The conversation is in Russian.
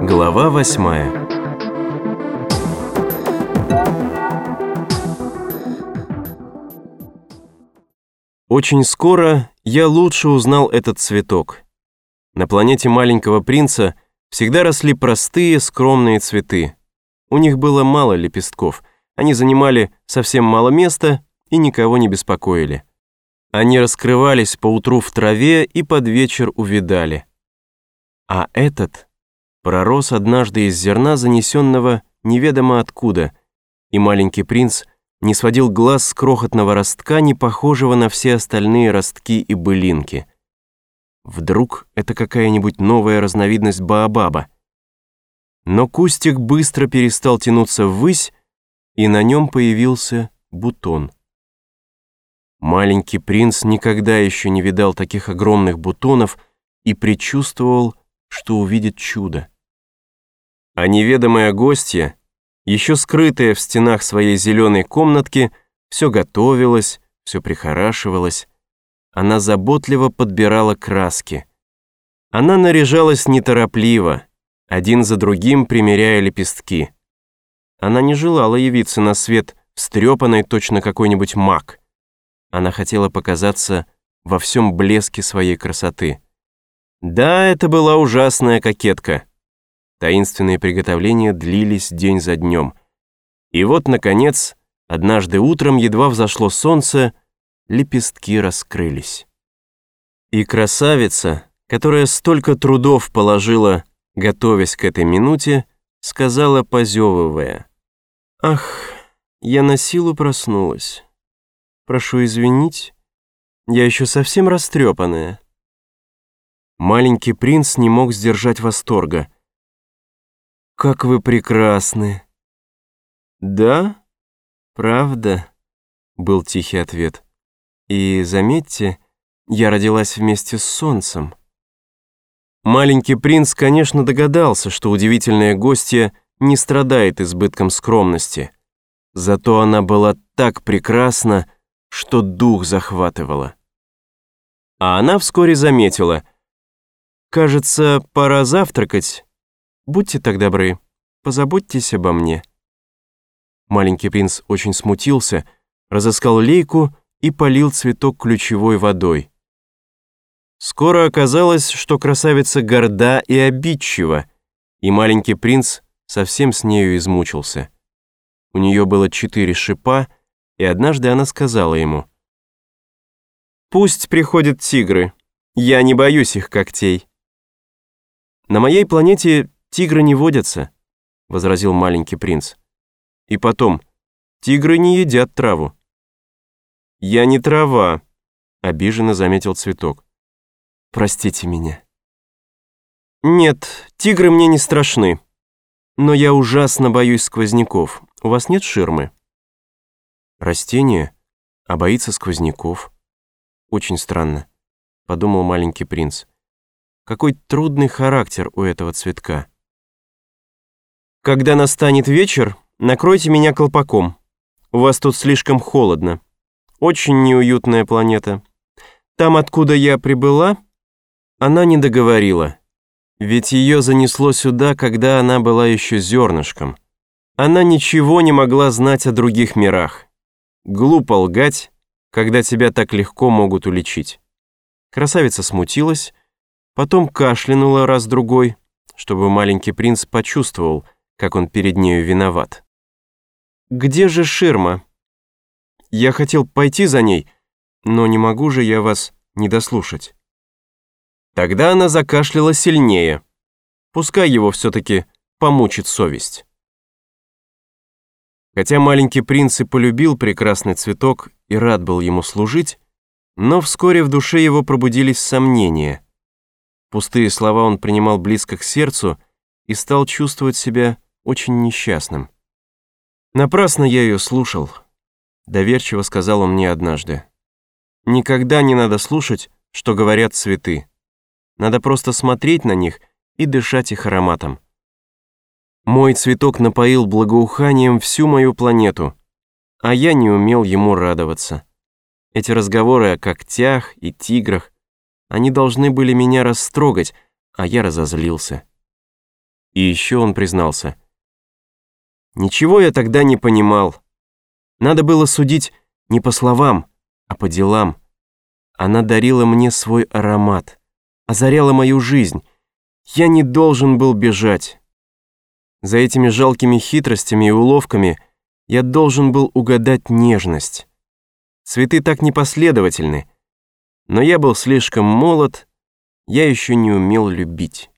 Глава восьмая Очень скоро я лучше узнал этот цветок. На планете маленького принца всегда росли простые, скромные цветы. У них было мало лепестков, они занимали совсем мало места и никого не беспокоили. Они раскрывались поутру в траве и под вечер увидали. А этот пророс однажды из зерна, занесенного неведомо откуда, и маленький принц – не сводил глаз с крохотного ростка, не похожего на все остальные ростки и былинки. Вдруг это какая-нибудь новая разновидность баобаба. Но кустик быстро перестал тянуться ввысь, и на нем появился бутон. Маленький принц никогда еще не видал таких огромных бутонов и предчувствовал, что увидит чудо. А неведомая гостья еще скрытая в стенах своей зеленой комнатки, все готовилось, все прихорашивалось. Она заботливо подбирала краски. Она наряжалась неторопливо, один за другим примеряя лепестки. Она не желала явиться на свет встрепанной точно какой-нибудь маг. Она хотела показаться во всем блеске своей красоты. Да, это была ужасная кокетка. Таинственные приготовления длились день за днем. И вот, наконец, однажды утром едва взошло солнце, лепестки раскрылись. И красавица, которая столько трудов положила, готовясь к этой минуте, сказала, позевывая, «Ах, я на силу проснулась. Прошу извинить, я еще совсем растрепанная». Маленький принц не мог сдержать восторга – как вы прекрасны!» «Да? Правда?» — был тихий ответ. «И заметьте, я родилась вместе с солнцем». Маленький принц, конечно, догадался, что удивительная гостья не страдает избытком скромности. Зато она была так прекрасна, что дух захватывала. А она вскоре заметила. «Кажется, пора завтракать». Будьте так добры, позаботьтесь обо мне». Маленький принц очень смутился, разыскал лейку и полил цветок ключевой водой. Скоро оказалось, что красавица горда и обидчива, и маленький принц совсем с нею измучился. У нее было четыре шипа, и однажды она сказала ему, «Пусть приходят тигры, я не боюсь их когтей». На моей планете «Тигры не водятся», — возразил маленький принц. «И потом, тигры не едят траву». «Я не трава», — обиженно заметил цветок. «Простите меня». «Нет, тигры мне не страшны. Но я ужасно боюсь сквозняков. У вас нет ширмы?» «Растение, а боится сквозняков. Очень странно», — подумал маленький принц. «Какой трудный характер у этого цветка». Когда настанет вечер, накройте меня колпаком. У вас тут слишком холодно. Очень неуютная планета. Там, откуда я прибыла, она не договорила. Ведь ее занесло сюда, когда она была еще зернышком. Она ничего не могла знать о других мирах. Глупо лгать, когда тебя так легко могут уличить. Красавица смутилась, потом кашлянула раз-другой, чтобы маленький принц почувствовал – как он перед нею виноват. «Где же ширма? Я хотел пойти за ней, но не могу же я вас не дослушать». Тогда она закашляла сильнее. Пускай его все-таки помучит совесть. Хотя маленький принц и полюбил прекрасный цветок и рад был ему служить, но вскоре в душе его пробудились сомнения. Пустые слова он принимал близко к сердцу и стал чувствовать себя очень несчастным. Напрасно я ее слушал, доверчиво сказал он мне однажды. Никогда не надо слушать, что говорят цветы. Надо просто смотреть на них и дышать их ароматом. Мой цветок напоил благоуханием всю мою планету, а я не умел ему радоваться. Эти разговоры о когтях и тиграх, они должны были меня растрогать, а я разозлился. И еще он признался. Ничего я тогда не понимал. Надо было судить не по словам, а по делам. Она дарила мне свой аромат, озаряла мою жизнь. Я не должен был бежать. За этими жалкими хитростями и уловками я должен был угадать нежность. Цветы так непоследовательны, но я был слишком молод, я еще не умел любить.